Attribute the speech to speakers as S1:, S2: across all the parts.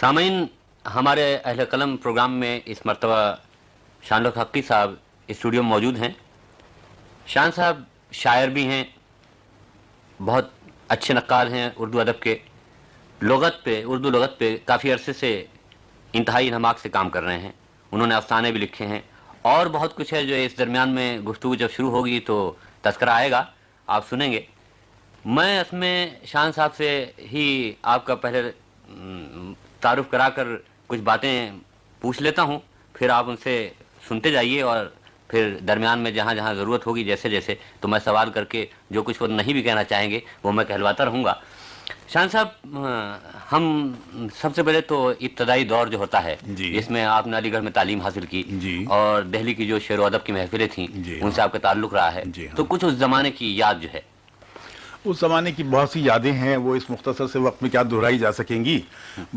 S1: سامعین، ہمارے اہل قلم پروگرام میں اس مرتبہ شان حقی صاحب اسٹوڈیو میں موجود ہیں۔ شان صاحب شاعر بھی ہیں، بہت اچھے نقال ہیں اردو ادب کے۔ لغت پہ، اردو لغت پہ کافی عرصے سے انتہائی نماک سے کام کر رہے ہیں۔ انہوں نے افسانے بھی لکھے ہیں۔ اور بہت کچھ ہے جو اس درمیان میں گفتگو جب شروع ہوگی تو تذکرہ آئے گا، آپ سنیں گے۔ میں اس میں شان صاحب سے ہی آپ کا پہلے تعارف کرا کر کچھ باتیں پوچھ لیتا ہوں۔ پھر آپ ان سے سنتے جائیے اور پھر درمیان میں جہاں جہاں ضرورت ہوگی جیسے جیسے تو میں سوال کر کے جو کچھ وہ نہیں بھی کہنا چاہیں گے وہ میں کہلواتا رہوں گا۔ شان صاحب ہم سب سے پہلے تو ابتدائی دور جو ہوتا ہے
S2: جی۔
S1: جس میں آپ نے علی گڑھ میں تعلیم حاصل کی
S2: جی۔
S1: اور دہلی کی جو شعر و ادب کی محفلیں تھیں
S2: جی
S1: ان سے آپ کا تعلق رہا ہے۔
S2: جی ہاں۔
S1: تو کچھ اس زمانے کی یاد جو ہے
S2: اس زمانے کی بہت سی یادیں ہیں وہ اس مختصر سے وقت میں کیا دہرائی جا سکیں گی؟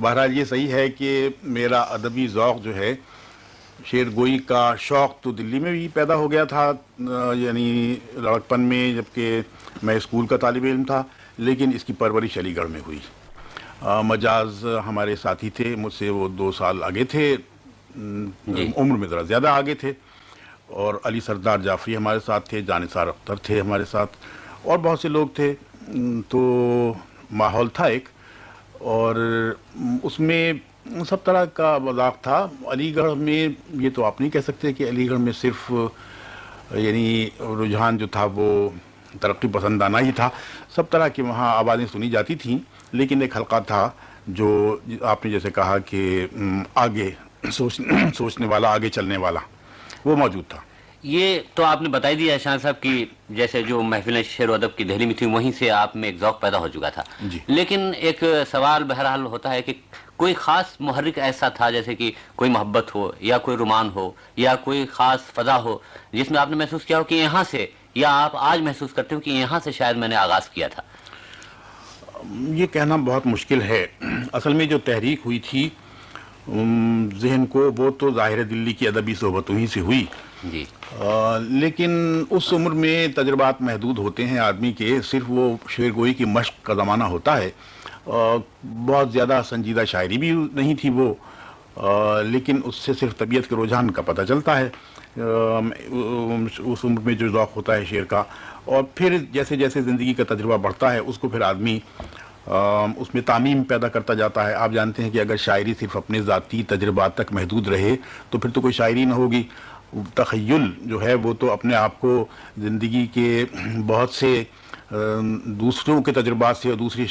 S2: بہرحال یہ صحیح ہے کہ میرا ادبی ذوق جو ہے شعر گوئی کا شوق تو دلی میں بھی پیدا ہو گیا تھا یعنی لڑکپن میں جبکہ میں اسکول کا طالب علم تھا لیکن اس کی پرورش علی گڑھ میں ہوئی۔ مجاز ہمارے ساتھی تھے مجھ سے وہ دو سال آگے تھے۔
S1: جی۔
S2: عمر میں ذرا زیادہ آگے تھے۔ اور علی سردار جعفری ہمارے ساتھ تھے جانثار اختر تھے ہمارے ساتھ۔ اور بہت سے لوگ تھے تو ماحول تھا ایک، اور اس میں سب طرح کا مذاق تھا۔ علی گڑھ میں یہ تو آپ نہیں کہہ سکتے کہ علی گڑھ میں صرف یعنی رجحان جو تھا وہ ترقی پسندانہ ہی تھا۔ سب طرح کی وہاں آوازیں سنی جاتی تھیں، لیکن ایک حلقہ تھا جو آپ نے جیسے کہا کہ آگے سوچ، سوچنے والا، آگے چلنے والا وہ موجود تھا۔
S1: یہ تو آپ نے بتائی دیا شان صاحب کی جیسے جو محفلیں شعر و ادب کی دہلی میں تھیں وہیں سے آپ میں ایک ذوق پیدا ہو چکا تھا۔
S2: جی۔
S1: لیکن ایک سوال بہرحال ہوتا ہے کہ کوئی خاص محرک ایسا تھا جیسے کہ کوئی محبت ہو یا کوئی رومان ہو یا کوئی خاص فضا ہو جس میں آپ نے محسوس کیا ہو کہ یہاں سے یا آپ آج محسوس کرتے ہو کہ یہاں سے شاید میں نے آغاز کیا تھا؟
S2: یہ کہنا بہت مشکل ہے۔ اصل میں جو تحریک ہوئی تھی ذہن کو وہ تو ظاہر دلی کی ادبی صحبتوں ہی سے ہوئی۔
S1: جی۔
S2: لیکن اس عمر میں تجربات محدود ہوتے ہیں آدمی کے، صرف وہ شعر گوئی کی مشق کا زمانہ ہوتا ہے۔ بہت زیادہ سنجیدہ شاعری بھی نہیں تھی وہ۔ لیکن اس سے صرف طبیعت کے رجحان کا پتہ چلتا ہے۔ اس عمر میں جو ذوق ہوتا ہے شعر کا۔ اور پھر جیسے جیسے زندگی کا تجربہ بڑھتا ہے، اس کو پھر آدمی اس میں تعمیم پیدا کرتا جاتا ہے۔ آپ جانتے ہیں کہ اگر شاعری صرف اپنے ذاتی تجربات تک محدود رہے، تو پھر تو کوئی شاعری نہ ہوگی۔ تخیل جو ہے وہ تو اپنے آپ کو زندگی کے بہت سے دوسروں کے تجربات سے اور دوسری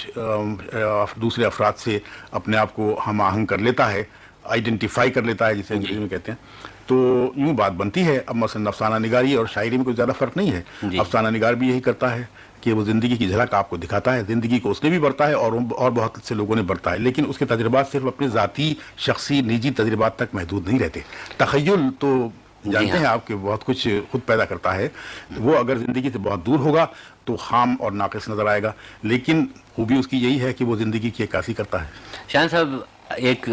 S2: دوسرے افراد سے اپنے آپ کو ہم آہنگ کر لیتا ہے آئیڈینٹیفائی کر لیتا ہے جسے انگریزی میں کہتے ہیں۔ تو یوں بات بنتی ہے اب مثلا افسانہ نگاری اور شاعری میں کوئی زیادہ فرق نہیں ہے۔
S1: جی۔
S2: افسانہ نگار بھی یہی کرتا ہے کہ وہ زندگی کی جھلک آپ کو دکھاتا ہے زندگی کو اس نے بھی برتا ہے اور اور بہت سے لوگوں نے برتا ہے لیکن اس کے تجربات صرف اپنے ذاتی شخصی نجی تجربات تک محدود نہیں رہتے۔ تخیل تو جانتے ہیں آپ کہ بہت کچھ خود پیدا کرتا ہے۔ وہ اگر زندگی سے بہت دور ہوگا تو خام اور ناقص نظر آئے گا۔ لیکن خوبی اس کی یہی ہے کہ وہ زندگی کی عکاسی کرتا ہے۔
S1: شاہن صاحب ایک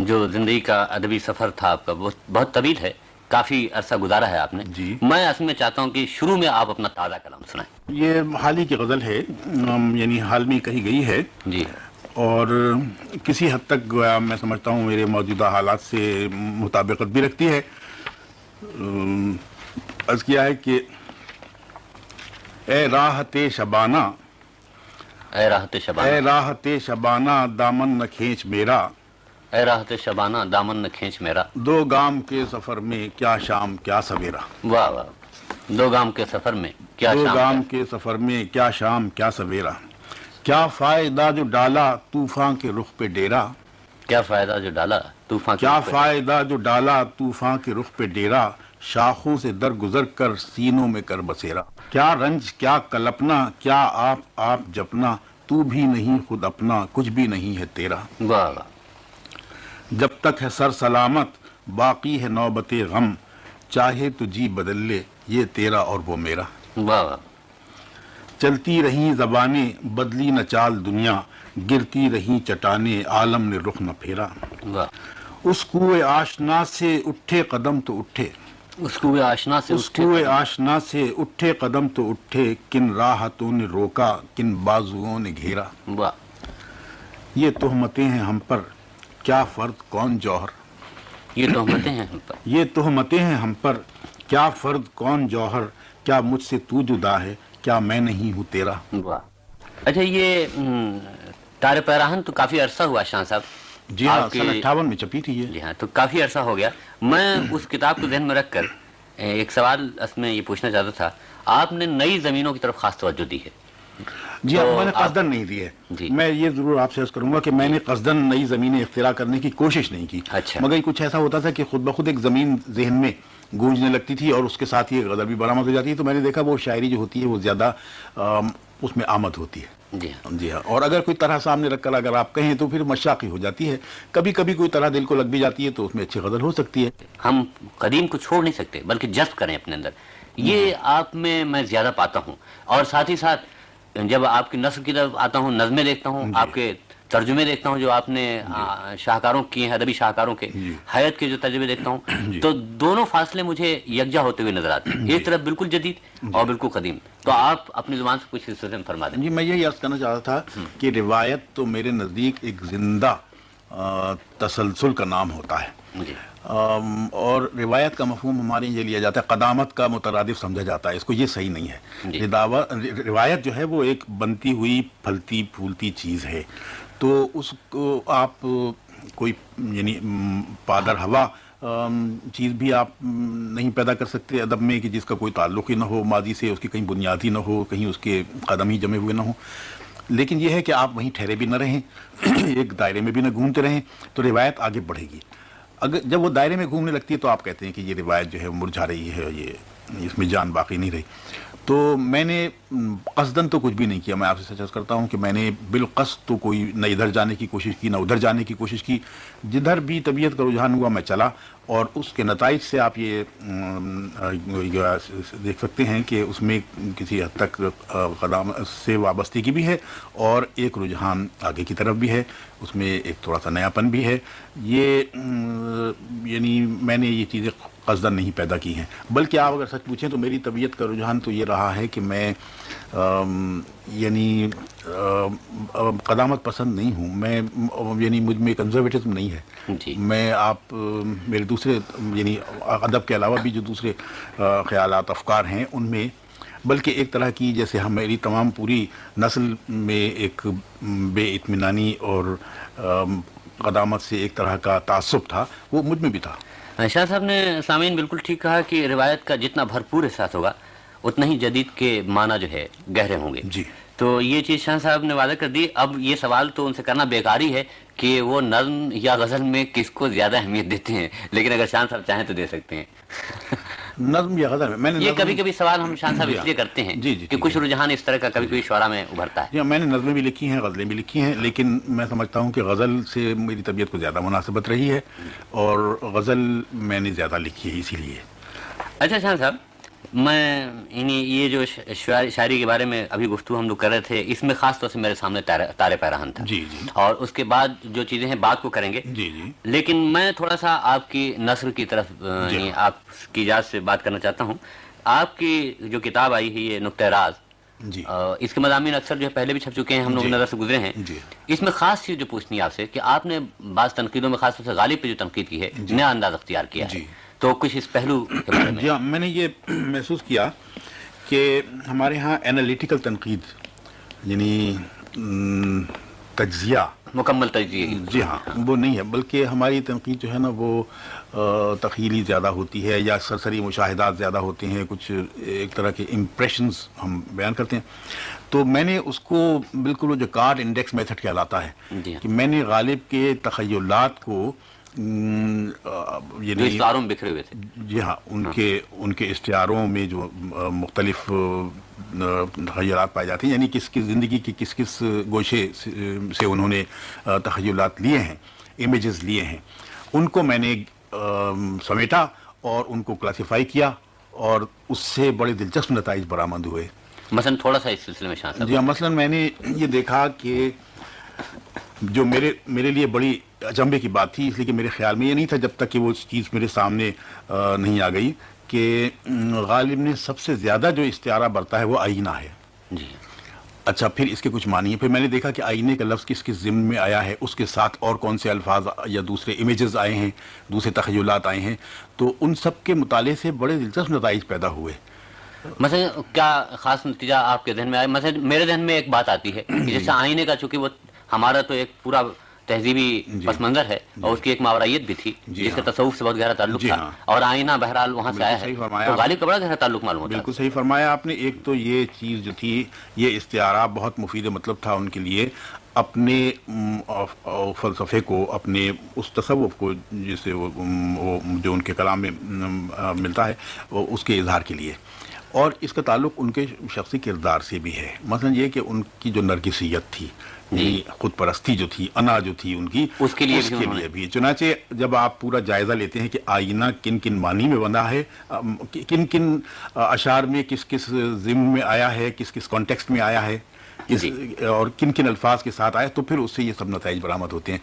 S1: جو زندگی کا ادبی سفر تھا آپ کا بہت طویل ہے۔ کافی عرصہ گزارا ہے آپ نے۔
S2: جی۔
S1: میں اصل میں چاہتا ہوں کہ شروع میں آپ اپنا تازہ کلام سنائیں۔
S2: یہ حال ہی کی غزل ہے۔ یعنی حال میں کہی گئی ہے۔
S1: جی۔
S2: اور کسی حد تک میں سمجھتا ہوں میرے موجودہ حالات سے مطابقت بھی رکھتی ہے۔ عرض کیا ہے کہ اے راحت شبانہ
S1: اے راحت شبانہ۔
S2: اے راحت شبانہ دامن نہ کھینچ میرا۔
S1: اے راحت شبانہ دامن نہ کھینچ میرا۔
S2: دو گام کے سفر میں کیا شام کیا سویرا
S1: واہ واہ۔ دو گام کے سفر میں کیا
S2: دو
S1: شام۔
S2: گام کے سفر میں کیا شام کیا سویرا کیا فائدہ جو ڈالا طوفان کے رخ پہ ڈیرا
S1: کیا فائدہ جو ڈالا طوفان
S2: کیا؟ فائدہ جو ڈالا طوفان کے رخ پہ ڈیرا شاخوں سے در گزر کر سینوں میں کر بسیرا۔ کیا رنج کیا کلپنا کیا آپ آپ جپنا تو بھی نہیں خود اپنا کچھ بھی نہیں ہے تیرا۔ جب تک ہے سر سلامت باقی ہے نوبت غم۔ چاہے تو جی بدل لے یہ تیرا اور وہ میرا۔ چلتی رہیں زبانیں بدلی نہ چال دنیا۔ گرتی رہیں چٹانیں عالم نے رخ نہ پھیرا۔ اس کوئے آشنا سے اٹھے قدم تو اٹھے۔
S1: اس کو آشنا سے
S2: اس کوئے آشنا سے اٹھے قدم تو اٹھے کن راحتوں نے روکا کن بازوؤں نے گھیرا۔
S1: واہ۔
S2: یہ تہمتیں ہیں ہم پر کیا فرد کون جوہر؟
S1: یہ تہمتیں ہیں ہم پر۔
S2: یہ تہمتیں ہیں ہم پر کیا فرد کون جوہر؟ کیا مجھ سے تو جدا ہے کیا میں نہیں ہوں تیرا؟
S1: واہ۔ اچھا یہ م، تار پیراہن تو کافی عرصہ ہوا شاہ صاحب۔
S2: جی ہاں اٹھاون میں چپی تھی یہ۔
S1: جی ہاں تو کافی عرصہ ہو گیا۔ میں اس کتاب کو ذہن میں رکھ کر ایک سوال اس میں یہ پوچھنا چاہتا تھا۔ آپ نے نئی زمینوں کی طرف خاص توجہ دی ہے۔
S2: جی ہاں میں نے قصدن نہیں دی ہے۔
S1: جی۔
S2: میں یہ ضرور آپ سے عرض کروں گا کہ میں نے قصدن نئی زمینیں اختراع کرنے کی کوشش نہیں کی۔
S1: اچھا۔
S2: مگر یہ کچھ ایسا ہوتا تھا کہ خود بخود ایک زمین ذہن میں گونجنے لگتی تھی اور اس کے ساتھ ہی غزل بھی برآمد ہو جاتی ہے۔ تو میں نے دیکھا وہ شاعری جو ہوتی ہے وہ زیادہ اس میں آمد ہوتی ہے۔
S1: جی ہاں۔
S2: جی ہاں۔ اور اگر کوئی طرح سامنے رکھ کر اگر آپ کہیں تو پھر مشاقی ہو جاتی ہے۔ کبھی کبھی کوئی طرح دل کو لگ بھی جاتی ہے تو اس میں اچھی غزل ہو سکتی ہے۔
S1: ہم قدیم کو چھوڑ نہیں سکتے بلکہ جذب کریں اپنے اندر۔ یہ آپ میں میں زیادہ پاتا ہوں۔ اور ساتھ ہی ساتھ جب آپ کی نثر کی طرف آتا ہوں نظمیں دیکھتا ہوں آپ کے ترجمے دیکھتا ہوں جو آپ نے آ، شاہکاروں کیے ہیں ادبی شاہکاروں کے حیات کے جو ترجمے دیکھتا ہوں تو دونوں فاصلے مجھے یکجا ہوتے ہوئے نظر آتے ہیں۔ ایک طرف بالکل جدید اور بالکل قدیم۔ تو آپ اپنی زبان سے کچھ سلسلے میں فرما دیں۔
S2: جی میں یہی عرض کرنا چاہتا تھا کہ روایت تو میرے نزدیک ایک زندہ تسلسل کا نام ہوتا ہے۔
S1: جی۔
S2: اور روایت کا مفہوم ہمارے یہ لیا جاتا ہے قدامت کا مترادف سمجھا جاتا ہے اس کو یہ صحیح نہیں ہے۔
S1: جی۔
S2: روایت جو ہے وہ ایک بنتی ہوئی پھلتی پھولتی چیز ہے۔ تو اس کو آپ کوئی یعنی پادر ہوا چیز بھی آپ نہیں پیدا کر سکتے ادب میں کہ جس کا کوئی تعلق ہی نہ ہو، ماضی سے اس کی کہیں بنیادی نہ ہو، کہیں اس کے قدم ہی جمے ہوئے نہ ہوں۔ لیکن یہ ہے کہ آپ وہیں ٹھہرے بھی نہ رہیں، ایک دائرے میں بھی نہ گھومتے رہیں، تو روایت آگے بڑھے گی۔ اگر جب وہ دائرے میں گھومنے لگتی ہے تو آپ کہتے ہیں کہ یہ روایت جو ہے مرجھا رہی ہے، یہ اس میں جان باقی نہیں رہی۔ تو میں نے قصدن تو کچھ بھی نہیں کیا، میں آپ سے سچ کرتا ہوں کہ میں نے بالقصد تو کوئی نہ ادھر جانے کی کوشش کی، نہ ادھر جانے کی کوشش کی۔ جدھر بھی طبیعت کا رجحان ہوا، میں چلا اور اس کے نتائج سے آپ یہ دیکھ سکتے ہیں کہ اس میں کسی حد تک قدام، سے وابستگی بھی ہے اور ایک رجحان آگے کی طرف بھی ہے۔ اس میں ایک تھوڑا سا نیاپن بھی ہے۔ یہ یعنی میں نے یہ چیزیں قصدن نہیں پیدا کی ہیں۔ بلکہ آپ اگر سچ پوچھیں تو میری طبیعت کا رجحان تو یہ رہا ہے کہ میں آم، یعنی آم، قدامت پسند نہیں ہوں۔ میں یعنی مجھ میں کنزرویٹزم نہیں ہے۔
S1: جی۔
S2: میں آپ میرے دوسرے یعنی ادب کے علاوہ بھی جو دوسرے خیالات افکار ہیں ان میں بلکہ ایک طرح کی جیسے ہم میری تمام پوری نسل میں ایک بے اطمینانی اور قدامت سے ایک طرح کا تعصب تھا وہ مجھ میں بھی تھا۔
S1: شاہ صاحب نے سامعین بالکل ٹھیک کہا کہ روایت کا جتنا بھرپور احساس ہوگا اتنا ہی جدید کے معنی جو ہے گہرے ہوں گے۔
S2: جی۔
S1: تو یہ چیز شاہ صاحب نے وعدہ کر دی۔ اب یہ سوال تو ان سے کرنا بیکاری ہے کہ وہ نظم یا غزل میں کس کو زیادہ اہمیت دیتے ہیں لیکن اگر شاہ صاحب چاہیں تو دے سکتے ہیں۔
S2: نظم یا غزل میں میں نے
S1: یہ کبھی کبھی سوال ہم شاہ صاحب
S2: جی
S1: اس۔ لیے کرتے ہیں
S2: جی، جی،
S1: کہ کچھ۔ رجحان اس طرح کا کبھی کبھی شعرا میں ابھرتا ہے
S2: میں نے نظمیں بھی لکھی ہیں غزلیں بھی لکھی ہیں لیکن میں سمجھتا ہوں کہ غزل سے میری طبیعت کو زیادہ مناسبت رہی ہے اور غزل میں نے زیادہ لکھی ہے اسی لیے
S1: اچھا شاہ صاحب میں انہیں یہ جو شاعری کے بارے میں ابھی گفتگو ہم لوگ کر رہے تھے اس میں خاص طور سے میرے سامنے تارے پیراہن تھا
S2: جی جی۔
S1: اور اس کے بعد جو چیزیں ہیں بات کو کریں گے۔
S2: جی جی۔
S1: لیکن میں تھوڑا سا آپ کی نثر کی طرف
S2: جی۔
S1: یعنی آپ کی اجازت سے بات کرنا چاہتا ہوں۔ آپ کی جو کتاب آئی ہے یہ نقطۂ راز۔
S2: جی۔
S1: اس کے مضامین اکثر جو ہے پہلے بھی چھپ چکے ہیں ہم لوگ
S2: جی۔
S1: نظر سے گزرے ہیں۔
S2: جی۔
S1: اس میں خاص چیز جو پوچھنی ہے آپ سے کہ آپ نے بعض تنقیدوں میں خاص طور سے غالب پہ جو تنقید کی ہے نیا انداز اختیار کیا ہے۔
S2: جی۔
S1: تو کچھ اس پہلو
S2: جی ہاں میں نے یہ محسوس کیا کہ ہمارے ہاں انالیٹیکل تنقید یعنی تجزیہ۔
S1: مکمل تجزیے
S2: جی ہاں وہ نہیں ہے بلکہ ہماری تنقید جو ہے نا وہ تخیلی زیادہ ہوتی ہے یا سرسری مشاہدات زیادہ ہوتے ہیں کچھ ایک طرح کے امپریشنز ہم بیان کرتے ہیں۔ تو میں نے اس کو بالکل وہ جو کارڈ انڈیکس میتھڈ کہلاتا ہے
S1: جی ہاں۔
S2: کہ میں نے غالب کے تخیلات کو
S1: جو
S2: یعنی
S1: اشتہاروں میں بکھرے ہوئے تھے۔
S2: جی ہاں ان کے ان کے اشتہاروں میں جو مختلف تخیلات پائے جاتے ہیں یعنی کس کس زندگی کے کس کس گوشے سے انہوں نے تخیلات لیے ہیں امیجز لیے ہیں۔ ان کو میں نے سمیٹا اور ان کو کلاسیفائی کیا اور اس سے بڑے دلچسپ نتائج برآمد ہوئے۔
S1: مثلا تھوڑا سا اس سلسلے میں شاہ صاحب
S2: جی ہاں مثلا میں نے یہ دیکھا کہ جو میرے میرے لیے بڑی اچنبے کی بات تھی اس لیے کہ میرے خیال میں یہ نہیں تھا جب تک کہ وہ چیز میرے سامنے نہیں آ گئی کہ غالب نے سب سے زیادہ جو استعارہ برتا ہے وہ آئینہ ہے۔
S1: جی۔
S2: اچھا پھر اس کے کچھ معنی ہے پھر میں نے دیکھا کہ آئینے کا لفظ کس کس ضمن میں آیا ہے اس کے ساتھ اور کون سے الفاظ یا دوسرے امیجز آئے ہیں دوسرے تخیلات آئے ہیں۔ تو ان سب کے مطالعے سے بڑے دلچسپ نتائج پیدا ہوئے۔
S1: مثلا کیا خاص نتیجہ آپ کے ذہن میں آئے مثلا میرے ذہن میں ایک بات آتی ہے کہ جیسے آئینے کا چونکہ وہ ہمارا تو ایک پورا تہذیبی پس منظر ہے اور اس کی ایک ماورائیت بھی تھی
S2: جی
S1: جس کا
S2: ہاں۔
S1: تصوف سے بہت گہرا تعلق
S2: جی
S1: تھا
S2: ہاں۔
S1: اور آئینہ بہرحال وہاں سے آیا ہے۔ تو غالب کا بڑا گہرا تعلق معلوم ہوتا ہے۔
S2: بالکل صحیح فرمایا آپ نے۔ ایک تو یہ چیز جو تھی یہ استعارہ بہت مفید مطلب تھا ان کے لیے۔ اپنے فلسفے کو اپنے اس تصوف کو جسے وہ جو ان کے کلام میں ملتا ہے اس کے اظہار کے لیے۔ اور اس کا تعلق ان کے شخصی کردار سے بھی ہے۔ مثلا یہ کہ ان کی جو نرگسیت تھی خود پرستی جو تھی انا جو تھی ان کی
S1: اس کے لیے
S2: اس
S1: بھی
S2: کے لیے بھی۔ چنانچہ جب آپ پورا جائزہ لیتے ہیں کہ آئینہ کن کن معنی میں بنا ہے کن کن اشعار میں کس کس ضمن میں آیا ہے کس کس کانٹیکسٹ میں آیا ہے
S1: جی۔
S2: اور کن کن الفاظ کے ساتھ آیا تو پھر اس سے یہ سب نتائج برآمد ہوتے ہیں۔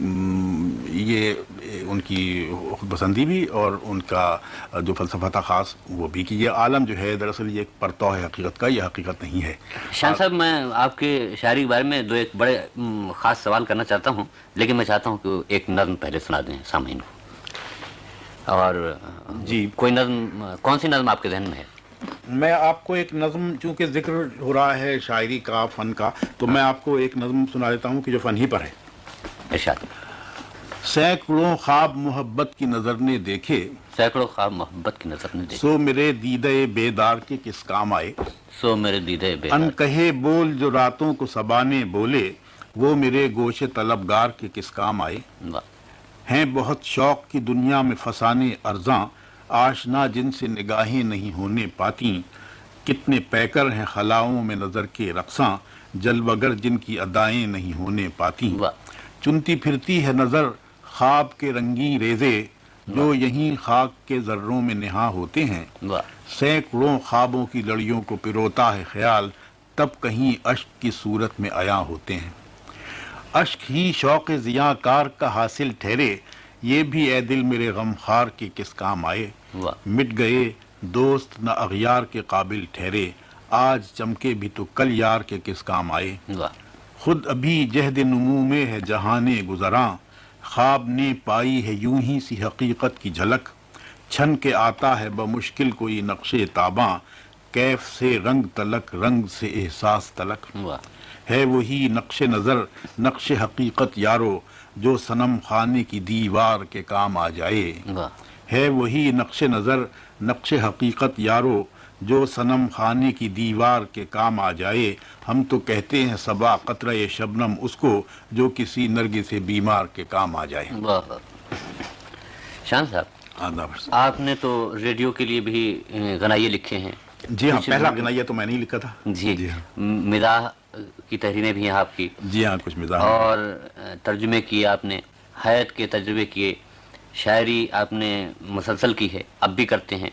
S2: یہ ان کی خود پسندی بھی اور ان کا جو فلسفہ تھا خاص وہ بھی کہ یہ عالم جو ہے دراصل یہ ایک پرتو ہے حقیقت کا یہ حقیقت نہیں ہے۔
S1: شان صاحب میں آپ کے شاعری کے بارے میں دو ایک بڑے خاص سوال کرنا چاہتا ہوں لیکن میں چاہتا ہوں کہ ایک نظم پہلے سنا دیں سامعین کو۔ اور
S2: جی۔
S1: کوئی نظم کون سی نظم آپ کے ذہن میں ہے؟
S2: میں آپ کو ایک نظم چونکہ ذکر ہو رہا ہے شاعری کا فن کا تو میں آپ کو ایک نظم سنا دیتا ہوں کہ جو فن ہی پر ہے۔
S1: ارشاد۔
S2: سینکڑوں خواب محبت کی نظر نے دیکھے۔
S1: سینکڑوں خواب محبت کی نظر نے دیکھی
S2: سو میرے دیدے بیدار کے کس کام آئے؟
S1: سو میرے دیدے بے
S2: ان کہے بول جو راتوں کو سبانے بولے وہ میرے گوشے طلبگار کے کس کام آئے؟ ہیں بہت شوق کی دنیا میں فسانے ارزاں آشنا جن سے نگاہیں نہیں ہونے پاتی۔ کتنے پیکر ہیں خلاؤں میں نظر کے رقصاں جلوگر جن کی ادائیں نہیں ہونے پاتی۔ چنتی پھرتی ہے نظر خواب کے رنگی ریزے جو یہیں خاک کے ذروں میں نہا ہوتے ہیں۔ سینکڑوں خوابوں کی لڑیوں کو پروتا ہے خیال تب کہیں اشک کی صورت میں آیا ہوتے ہیں۔ اشک ہی شوق ضیاء کار کا حاصل ٹھہرے یہ بھی اے دل میرے غم خار کے کس کام آئے۔ مٹ گئے دوست نہ اغیار کے قابل ٹھہرے آج چمکے بھی تو کل یار کے کس کام آئے۔ خود ابھی جہد نمو میں ہے جہان گزراں خواب نے پائی ہے یوں ہی سی حقیقت کی جھلک۔ چھن کے آتا ہے بمشکل کوئی نقش تاباں کیف سے رنگ تلک رنگ سے احساس تلک۔ ہے وہی نقش نظر نقش حقیقت یارو جو صنم خانے کی دیوار کے کام آ جائے۔ ہے وہی نقش نظر نقش حقیقت یارو جو صنم خانے کی دیوار کے کام آ جائے ہم تو کہتے ہیں صبا قطرہ شبنم اس کو جو کسی نرگے سے بیمار کے کام آ جائے۔
S1: شان صاحب
S2: عرض۔
S1: آپ نے تو ریڈیو کے لیے بھی اے، غنائیے لکھے ہیں۔
S2: جی ہاں پہلا گنائیہ تو میں نہیں لکھا تھا۔
S1: جی۔
S2: جی ہاں۔
S1: مزاح کی تحریریں بھی ہیں آپ کی۔
S2: جی ہاں کچھ مزاح
S1: اور ترجمے کیے آپ نے حیات کے تجربے کیے۔ شاعری آپ نے مسلسل کی ہے اب بھی کرتے ہیں۔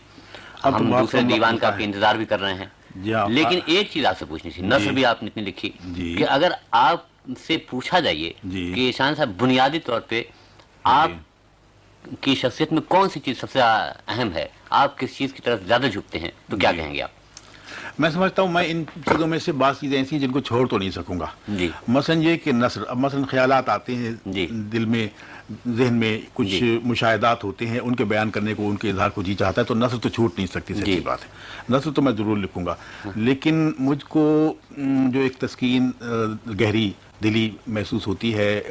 S1: ہم دوسرے دیوان کا
S2: ہے۔
S1: انتظار بھی کر رہے ہیں
S2: جی
S1: لیکن ایک چیز آپ سے پوچھنی تھی نثر
S2: جی۔
S1: بھی آپ نے اتنی لکھی
S2: جی۔
S1: کہ اگر آپ سے پوچھا جائیے۔ کہ شان صاحب بنیادی طور پہ آپ کی شخصیت میں کون سی چیز سب سے اہم ہے آپ کس چیز کی طرف زیادہ جھکتے ہیں تو کیا۔ کہیں گے آپ
S2: میں سمجھتا ہوں میں ان چیزوں میں سے بعض چیزیں ایسی ہیں جن کو چھوڑ تو نہیں سکوں گا
S1: جی
S2: مثلا یہ کہ نثر اب مثلا خیالات آتے ہیں
S1: جی۔
S2: دل میں ذہن میں کچھ
S1: جی۔
S2: مشاہدات ہوتے ہیں ان کے بیان کرنے کو ان کے اظہار کو جی چاہتا ہے تو نثر تو چھوٹ نہیں سکتی سچی
S1: جی۔
S2: بات ہے نثر تو میں ضرور لکھوں گا لیکن مجھ کو جو ایک تسکین گہری دلی محسوس ہوتی ہے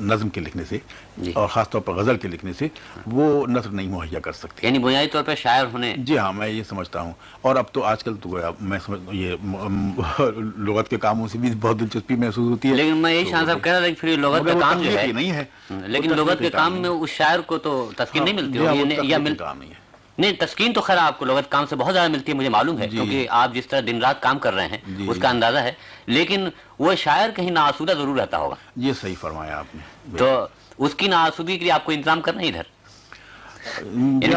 S2: نظم کے لکھنے سے
S1: جی۔
S2: اور خاص طور پر غزل کے لکھنے سے وہ نثر نہیں مہیا کر سکتی
S1: یعنی بنیادی طور پہ شاعر ہونے۔
S2: جی ہاں میں یہ سمجھتا ہوں۔ اور اب تو آج کل تو گویا میں سمجھ یہ لغت کے کاموں سے بھی بہت دلچسپی محسوس ہوتی ہے۔
S1: لیکن میں یہی
S2: تو
S1: شان صاحب کہہ رہا تھا کہ پھر یہ لغت کا کام جو ہے
S2: نہیں ہے
S1: لیکن لغت کے کام میں اس شاعر کو تو تسکین نہیں ملتی یا- یا
S2: تخلیقی
S1: مل
S2: کام نہیں ہے
S1: نہیں تسکین تو خیر آپ کو لغت کام سے بہت زیادہ ملتی ہے مجھے معلوم ہے
S2: جی۔
S1: کیونکہ آپ جس طرح دن رات کام کر رہے ہیں
S2: جی۔
S1: اس کا اندازہ ہے۔ لیکن وہ شاعر کہیں ناآسودہ ضرور رہتا ہوگا۔
S2: یہ صحیح فرمایا آپ نے۔
S1: تو اس کی ناآسودگی کے لیے آپ کو انتظام کرنا ہے ادھر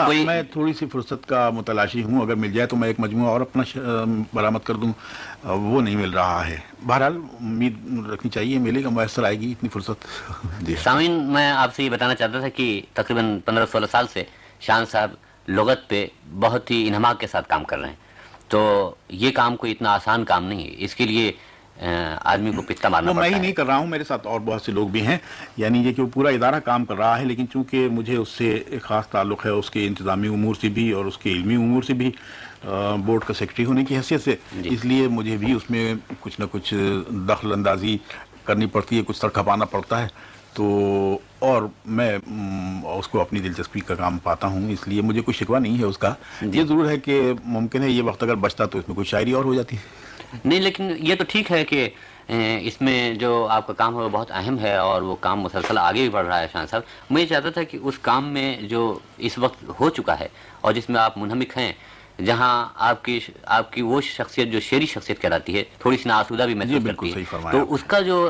S1: کوئی-
S2: میں تھوڑی سی فرصت کا متلاشی ہوں اگر مل جائے تو میں ایک مجموعہ اور اپنا برآمد کر دوں۔ وہ نہیں مل رہا ہے۔ بہرحال امید رکھنی چاہیے ملے گا میسر آئے گی اتنی فرصت۔ جی۔
S1: سامعین میں آپ سے یہ بتانا چاہتا تھا کہ تقریباً پندرہ سولہ سال سے شان صاحب لغت پہ بہت ہی انہماک کے ساتھ کام کر رہے ہیں۔ تو یہ کام کوئی اتنا آسان کام نہیں ہے۔ اس کے لیے آدمی کو پتا مارنا
S2: میں ہی نہیں کر رہا ہوں میرے ساتھ اور بہت سے لوگ بھی ہیں۔ یعنی یہ کہ وہ پورا ادارہ کام کر رہا ہے لیکن چونکہ مجھے اس سے ایک خاص تعلق ہے اس کے انتظامی امور سے بھی اور اس کے علمی امور سے بھی بورڈ کا سیکرٹری ہونے کی حیثیت سے جی۔ اس لیے مجھے بھی اس میں کچھ نہ کچھ دخل اندازی کرنی پڑتی ہے کچھ سڑکا پانا پڑتا ہے۔ تو اور میں اس کو اپنی دلچسپی کا کام پاتا ہوں اس لیے مجھے کوئی شکوہ نہیں ہے اس کا۔ جی۔ یہ ضرور ہے کہ ممکن ہے یہ وقت اگر بچتا تو اس میں کوئی شاعری اور ہو جاتی۔ ہے
S1: نہیں لیکن یہ تو ٹھیک ہے کہ اس میں جو آپ کا کام ہے وہ بہت اہم ہے اور وہ کام مسلسل آگے بھی بڑھ رہا ہے شان صاحب۔ میں یہ چاہتا تھا کہ اس کام میں جو اس وقت ہو چکا ہے اور جس میں آپ منہمک ہیں جہاں آپ کی آپ کی وہ شخصیت جو شعری شخصیت کہلاتی ہے تھوڑی سی ناسودہ بھی محسوس کرتی ہے۔ تو اس کا جو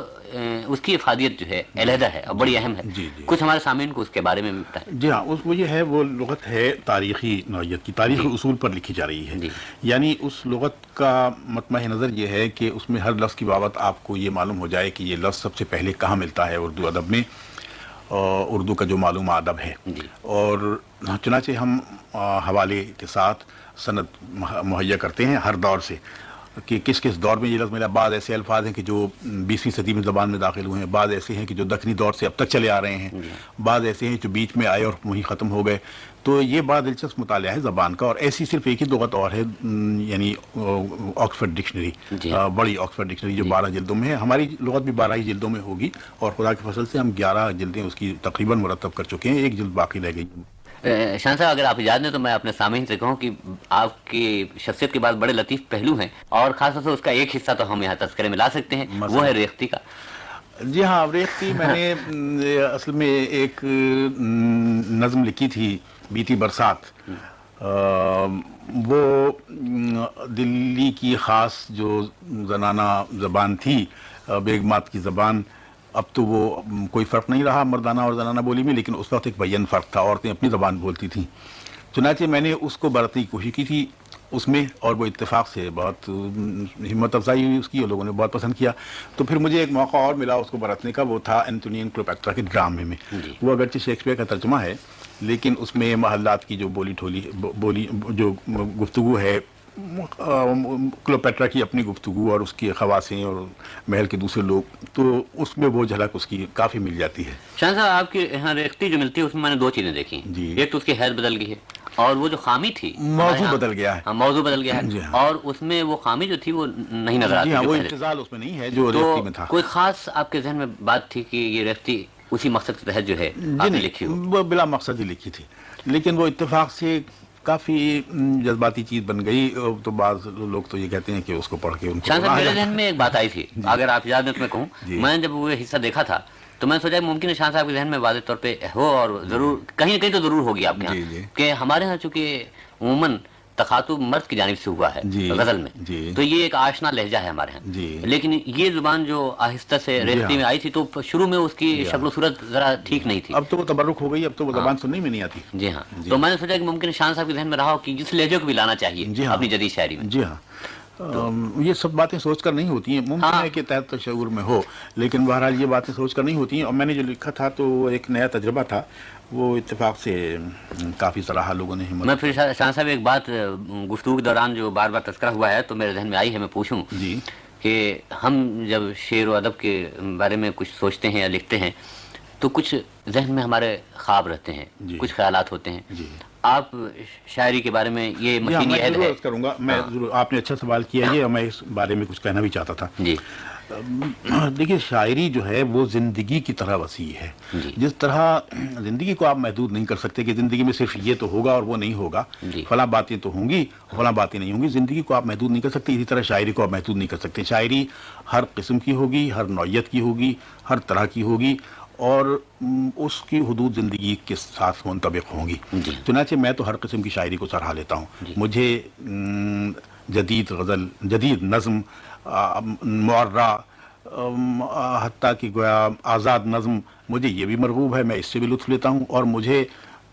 S1: اس کی افادیت جو ہے علیحدہ ہے اور بڑی اہم ہے۔ جی جی۔ کچھ ہمارے سامعین کو اس کے بارے میں بھی بتائیں
S2: جی ہاں اس وہ یہ ہے وہ لغت ہے تاریخی نوعیت کی تاریخی جی۔ اصول پر لکھی جا رہی ہے۔ یعنی اس لغت کا مطمع نظر یہ ہے کہ اس میں ہر لفظ کی بابت آپ کو یہ معلوم ہو جائے کہ یہ لفظ سب سے پہلے کہاں ملتا ہے اردو ادب میں اردو کا جو معلوم ادب ہے۔ اور چنانچہ ہم حوالے کے ساتھ صنعت مہیا کرتے ہیں ہر دور سے۔ کہ کس کس دور میں یہ لفظ ملا بعض ایسے الفاظ ہیں کہ جو بیسویں صدی میں زبان میں داخل ہوئے ہیں بعض ایسے ہیں کہ جو دکنی دور سے اب تک چلے آ رہے ہیں جی۔ بعض ایسے ہیں جو بیچ میں آئے اور وہیں ختم ہو گئے تو یہ بڑا دلچسپ مطالعہ ہے زبان کا اور ایسی صرف ایک ہی لغت اور ہے یعنی آکسفرڈ ڈکشنری جی۔ بڑی آکسفرڈ ڈکشنری جو جی۔ بارہ جلدوں میں ہے ہماری لغت بھی بارہ ہی جلدوں میں ہوگی اور خدا کی فصل سے ہم گیارہ جلدیں اس کی تقریباً مرتب کر چکے ہیں ایک جلد باقی رہ گئی
S1: شان صاحب اگر آپ اجازت دیں تو میں اپنے سامعین سے کہوں کہ آپ کی شخصیت کے بعد بڑے لطیف پہلو ہیں اور خاص طور سے اس کا ایک حصہ تو ہم یہاں تذکرے میں لا سکتے ہیں وہ ہے ریختی کا۔
S2: جی ہاں ریختی میں نے اصل میں ایک نظم لکھی تھی بیتی برسات۔ وہ دلی کی خاص جو زنانہ زبان تھی بیگمات کی زبان اب تو وہ کوئی فرق نہیں رہا مردانہ اور زنانہ بولی میں لیکن اس وقت ایک بین فرق تھا عورتیں اپنی زبان بولتی تھیں۔ چنانچہ میں نے اس کو برتنے کی کوشش کی تھی اس میں اور وہ اتفاق سے بہت ہمت افزائی ہوئی اس کی اور لوگوں نے بہت پسند کیا۔ تو پھر مجھے ایک موقع اور ملا اس کو برتنے کا وہ تھا اینٹونین کلوپیکٹرا کے ڈرامے میں۔ جی۔ وہ اگرچہ شیکسپیئر کا ترجمہ ہے لیکن اس میں محلات کی جو بولی ٹھولی بولی جو گفتگو ہے کلوپیٹرا کی اپنی گفتگو اور اس کی خواسیں اور محل کے دوسرے لوگ تو اس میں وہ جھلک اس کی کافی مل جاتی ہے۔
S1: شاہ صاحب آپ کی یہاں ریختی جو ملتی ہے اس میں میں نے دو چیزیں دیکھی۔ جی۔ ایک تو اس کی حید بدل گئی ہے اور وہ جو خامی تھی۔
S2: موضوع بدل گیا ہے۔
S1: ہاں موضوع بدل گیا ہے۔ جی ہاں۔ اور اس میں وہ خامی جو تھی وہ نہیں نظر آتی جی
S2: ہاں وہ انتظال اس میں نہیں ہے جو ریختی میں تھا۔
S1: کوئی خاص آپ کے ذہن میں بات تھی کہ یہ ریختی اسی مقصد کے تحت جو ہے جی لکھی
S2: وہ بلا مقصد ہی لکھی تھی۔ لیکن وہ اتفاق سے کافی جذباتی چیز بن گئی۔ تو بعض لوگ تو یہ کہتے ہیں کہ اس کو پڑھ کے ان
S1: کو میرے ذہن میں ایک بات آئی تھی۔ جی۔ اگر آپ یاد میں کہوں جی۔ میں جب وہ حصہ دیکھا تھا تو میں سوچا ممکن ہے شاہ صاحب کے ذہن میں واضح طور پہ ہو اور ضرور کہیں نہ کہیں تو ضرور ہوگی آپ کے جی، کہ ہمارے ہاں چونکہ عموماً تخاطب مرد کی جانب سے ہوا ہے جی غزل میں۔ جی۔ تو یہ ایک آشنا لہجہ ہے ہمارے ہاں۔ جی۔ لیکن یہ زبان جو آہستہ سے جی ریختی میں آئی تھی تو شروع میں اس کی شکل و صورت ذرا ٹھیک نہیں تھی۔
S2: اب تو وہ تبرک ہو گئی اب تو وہ زبان سننے میں نہیں آتی۔
S1: جی ہاں۔ تو میں نے سوچا کہ ممکن شان صاحب کے ذہن میں رہا ہو کہ جس لہجے کو بھی لانا چاہیے اپنی جدید شاعری میں۔
S2: جی ہاں۔ یہ سب باتیں سوچ کر نہیں ہوتی ہیں۔ ممکن ہے کہ تحت تشعور میں ہو لیکن بہرحال یہ باتیں سوچ کر نہیں ہوتی ہیں۔ اور میں نے جو لکھا تھا تو ایک نیا تجربہ تھا۔ وہ اتفاق سے کافی سراہا لوگوں نے
S1: میں پھر شاہ صاحب ایک بات گفتگو کے دوران جو بار بار تذکرہ ہوا ہے تو میرے ذہن میں آئی ہے میں پوچھوں جی۔ کہ ہم جب شعر و ادب کے بارے میں کچھ سوچتے ہیں یا لکھتے ہیں تو کچھ ذہن میں ہمارے خواب رہتے ہیں جی۔ کچھ خیالات ہوتے ہیں۔ جی۔ آپ شاعری کے بارے میں یہ
S2: جی ہاں، میں کروں گا میں ہاں۔ آپ نے اچھا سوال کیا ہے میں اس بارے میں کچھ کہنا بھی چاہتا تھا۔ جی۔ دیکھیے شاعری جو ہے وہ زندگی کی طرح وسیع ہے۔ جی۔ جس طرح زندگی کو آپ محدود نہیں کر سکتے کہ زندگی میں صرف یہ تو ہوگا اور وہ نہیں ہوگا جی۔ فلاں باتیں تو ہوں گی فلاں باتیں نہیں ہوں گی۔ زندگی کو آپ محدود نہیں کر سکتے اسی طرح شاعری کو آپ محدود نہیں کر سکتے۔ شاعری ہر قسم کی ہوگی ہر نوعیت کی ہوگی ہر طرح کی ہوگی اور اس کی حدود زندگی کے ساتھ منطبق ہوں گی۔ جی۔ چنانچہ میں تو ہر قسم کی شاعری کو سراہ لیتا ہوں۔ مجھے جدید غزل جدید نظم معرہ حتیٰ کہ گویا آزاد نظم مجھے یہ بھی مرغوب ہے میں اس سے بھی لطف لیتا ہوں اور مجھے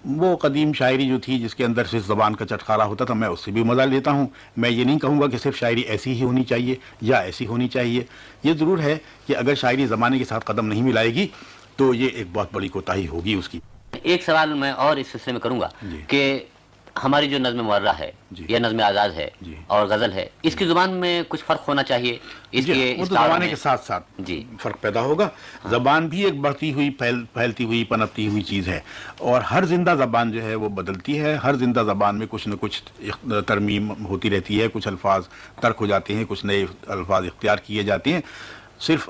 S2: وہ قدیم شاعری جو تھی جس کے اندر صرف زبان کا چٹکارا ہوتا تھا میں اس سے بھی مزہ لیتا ہوں۔ میں یہ نہیں کہوں گا کہ صرف شاعری ایسی ہی ہونی چاہیے یا ایسی ہونی چاہیے۔ یہ ضرور ہے کہ اگر شاعری زمانے کے ساتھ قدم نہیں ملائے گی تو یہ ایک بہت بڑی کوتاہی ہوگی اس کی۔
S1: ایک سوال میں اور اس سلسلے میں کروں گا جی۔ کہ ہماری جو نظم مرہ ہے
S2: جی۔
S1: یا نظم آزاد ہے
S2: جی۔
S1: اور غزل ہے اس کی زبان میں کچھ فرق ہونا چاہیے؟ اس
S2: جی،
S1: کے
S2: زمانے
S1: میں-
S2: کے ساتھ ساتھ
S1: جی۔
S2: فرق پیدا ہوگا۔ زبان بھی ایک بڑھتی ہوئی پھیل پھیلتی ہوئی پنپتی ہوئی چیز ہے۔ اور ہر زندہ زبان جو ہے وہ بدلتی ہے۔ ہر زندہ زبان میں کچھ نہ کچھ ترمیم ہوتی رہتی ہے۔ کچھ الفاظ ترک ہو جاتے ہیں کچھ نئے الفاظ اختیار کیے جاتے ہیں۔ صرف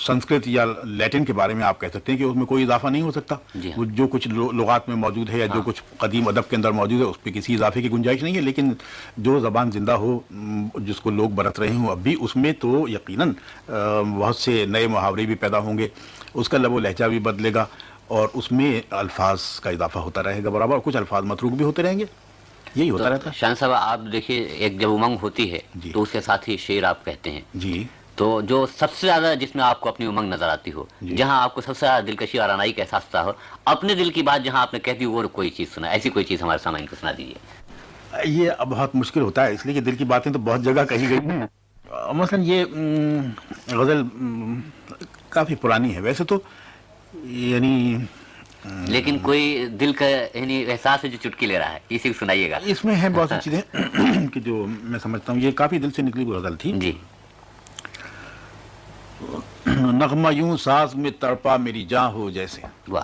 S2: سنسکرت یا لیٹن کے بارے میں آپ کہہ سکتے ہیں کہ اس میں کوئی اضافہ نہیں ہو سکتا۔
S1: جی ہاں۔
S2: وہ جو کچھ لغات میں موجود ہے یا جو کچھ قدیم ادب کے اندر موجود ہے اس پہ کسی اضافے کی گنجائش نہیں ہے لیکن جو زبان زندہ ہو جس کو لوگ برت رہے ہوں اب بھی اس میں تو یقیناً بہت سے نئے محاورے بھی پیدا ہوں گے۔ اس کا لب و لہجہ بھی بدلے گا اور اس میں الفاظ کا اضافہ ہوتا رہے گا برابر کچھ الفاظ متروک بھی ہوتے رہیں گے۔ یہی ہوتا رہتا۔ ہے
S1: شان صاحب آپ دیکھیے ایک جب امنگ ہوتی ہے
S2: جی۔
S1: تو اس کے ساتھ ہی شعر آپ کہتے ہیں۔
S2: جی۔
S1: تو جو سب سے زیادہ جس میں آپ کو اپنی امنگ نظر آتی ہو
S2: جی۔
S1: جہاں آپ کو سب سے زیادہ دلکشی اور آنائی کا احساس ہو اپنے دل کی بات جہاں آپ نے کہہ دی وہ کوئی چیز سنا ایسی کوئی چیز ہمارے سامعین کو سنا دیجیے
S2: یہ اب بہت مشکل ہوتا ہے اس لیے کہ دل کی باتیں تو بہت جگہ کہی گئی۔ ہیں مثلا یہ غزل کافی پرانی ہے۔ ویسے تو یعنی
S1: لیکن کوئی دل کا یعنی احساس ہے جو چٹکی لے رہا ہے اسی کو سنائیے گا۔
S2: اس میں ہیں بہت سی چیزیں کہ جو میں سمجھتا ہوں یہ کافی دل سے نکلی ہوئی غزل تھی۔
S1: جی۔
S2: نغمہ یوں ساز میں تڑپا میری جاں ہو جیسے۔
S1: واہ۔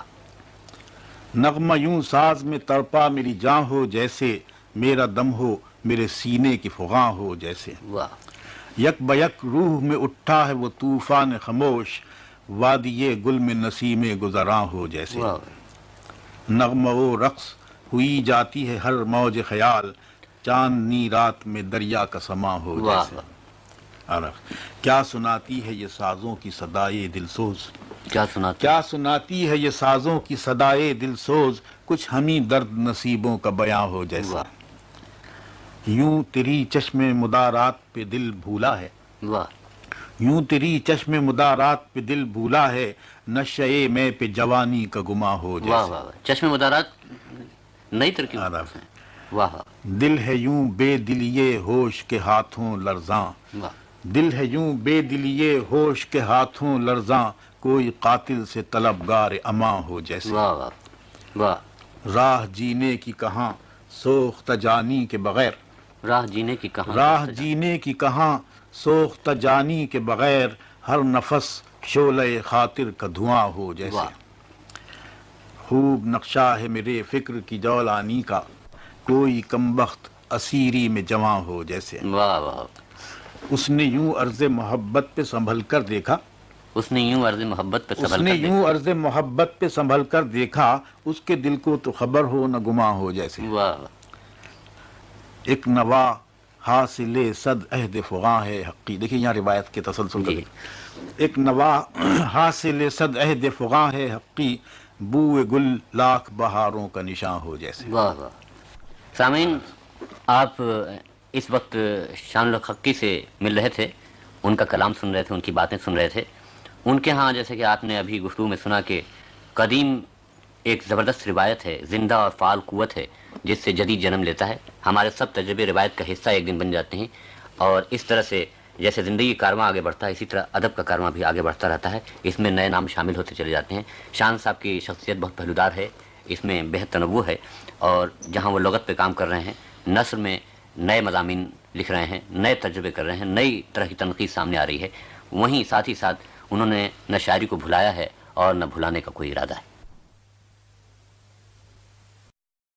S2: نغمہ یوں ساز میں تڑپا میری جاں ہو جیسے میرا دم ہو میرے سینے کی فغاں ہو جیسے۔
S1: واہ۔
S2: یک بیک روح میں اٹھا ہے وہ طوفان خاموش وادی گل میں نسیم گزراں ہو جیسے۔ نغمہ و رقص ہوئی جاتی ہے ہر موج خیال چاندنی رات میں دریا کا سما ہو جیسے۔ عرف کیا سناتی ہے یہ سازوں کی صدائے دل سوز
S1: کیا سنا
S2: کیا سناتی ہے یہ سازوں کی صدائے دل سوز کچھ ہمیں درد نصیبوں کا بیاں ہو جیسا۔ یوں تیری چشم مدارات پہ دل بھولا ہے۔ یوں تیری چشم مدارات پہ دل بھولا ہے۔ نشے میں پہ جوانی کا گما ہو
S1: واہ چشم مدارات نئی ترکیب۔
S2: دل ہے یوں بے دلیے ہوش کے ہاتھوں لرزاں۔ دل ہے یوں بے دلیے ہوش کے ہاتھوں لرزاں کوئی قاتل سے طلبگار اماں ہو جیسے۔
S1: واہ واہ واہ۔
S2: راہ جینے کی کہاں سوختہ جانی کے بغیر۔
S1: راہ جینے کی کہاں۔
S2: راہ جینے کی کہاں سوختہ جانی کے بغیر۔ ہر نفس شعلہ خاطر کا دھواں ہو جیسے۔ خوب نقشہ ہے میرے فکر کی جولانی کا۔ کوئی کمبخت اسیری میں جواں ہو جیسے۔
S1: واہ واہ۔
S2: اس نے یوں عرض محبت پہ سنبھل کر دیکھا۔
S1: اس نے یوں عرض محبت پہ
S2: اس
S1: سبل
S2: نے یوں عرض محبت پہ سنبھل کر دیکھا اس کے دل کو تو خبر ہو نہ گما ہو جیسے۔ ایک نوا حاصل صد عہد فغاں ہے حقی۔ دیکھیں یہاں روایت کے تسلسل کا
S1: جی۔
S2: ایک نوا حاصل صد عہد فغاں ہے حقی بو گل لاکھ بہاروں کا نشاں ہو جیسے۔
S1: واہ واہ۔ سامعین آپ اس وقت شان الحقی سے مل رہے تھے، ان کا کلام سن رہے تھے، ان کی باتیں سن رہے تھے۔ ان کے ہاں جیسے کہ آپ نے ابھی گفتگو میں سنا کہ قدیم ایک زبردست روایت ہے، زندہ اور فعال قوت ہے، جس سے جدید جنم لیتا ہے۔ ہمارے سب تجربے روایت کا حصہ ایک دن بن جاتے ہیں اور اس طرح سے جیسے زندگی کارواں آگے بڑھتا ہے، اسی طرح ادب کا کارواں بھی آگے بڑھتا رہتا ہے۔ اس میں نئے نام شامل ہوتے چلے جاتے ہیں۔ شان صاحب کی شخصیت بہت پہلودار ہے، اس میں بہت تنوع ہے اور جہاں وہ لغت پہ کام کر رہے ہیں، نثر میں نئے مضامین لکھ رہے ہیں، نئے تجربے کر رہے ہیں، نئی طرح کی تنقید سامنے آ رہی ہے۔ وہیں ساتھ ہی ساتھ انہوں نے نہ شاعری کو بھلایا ہے اور نہ بھلانے کا کوئی ارادہ ہے۔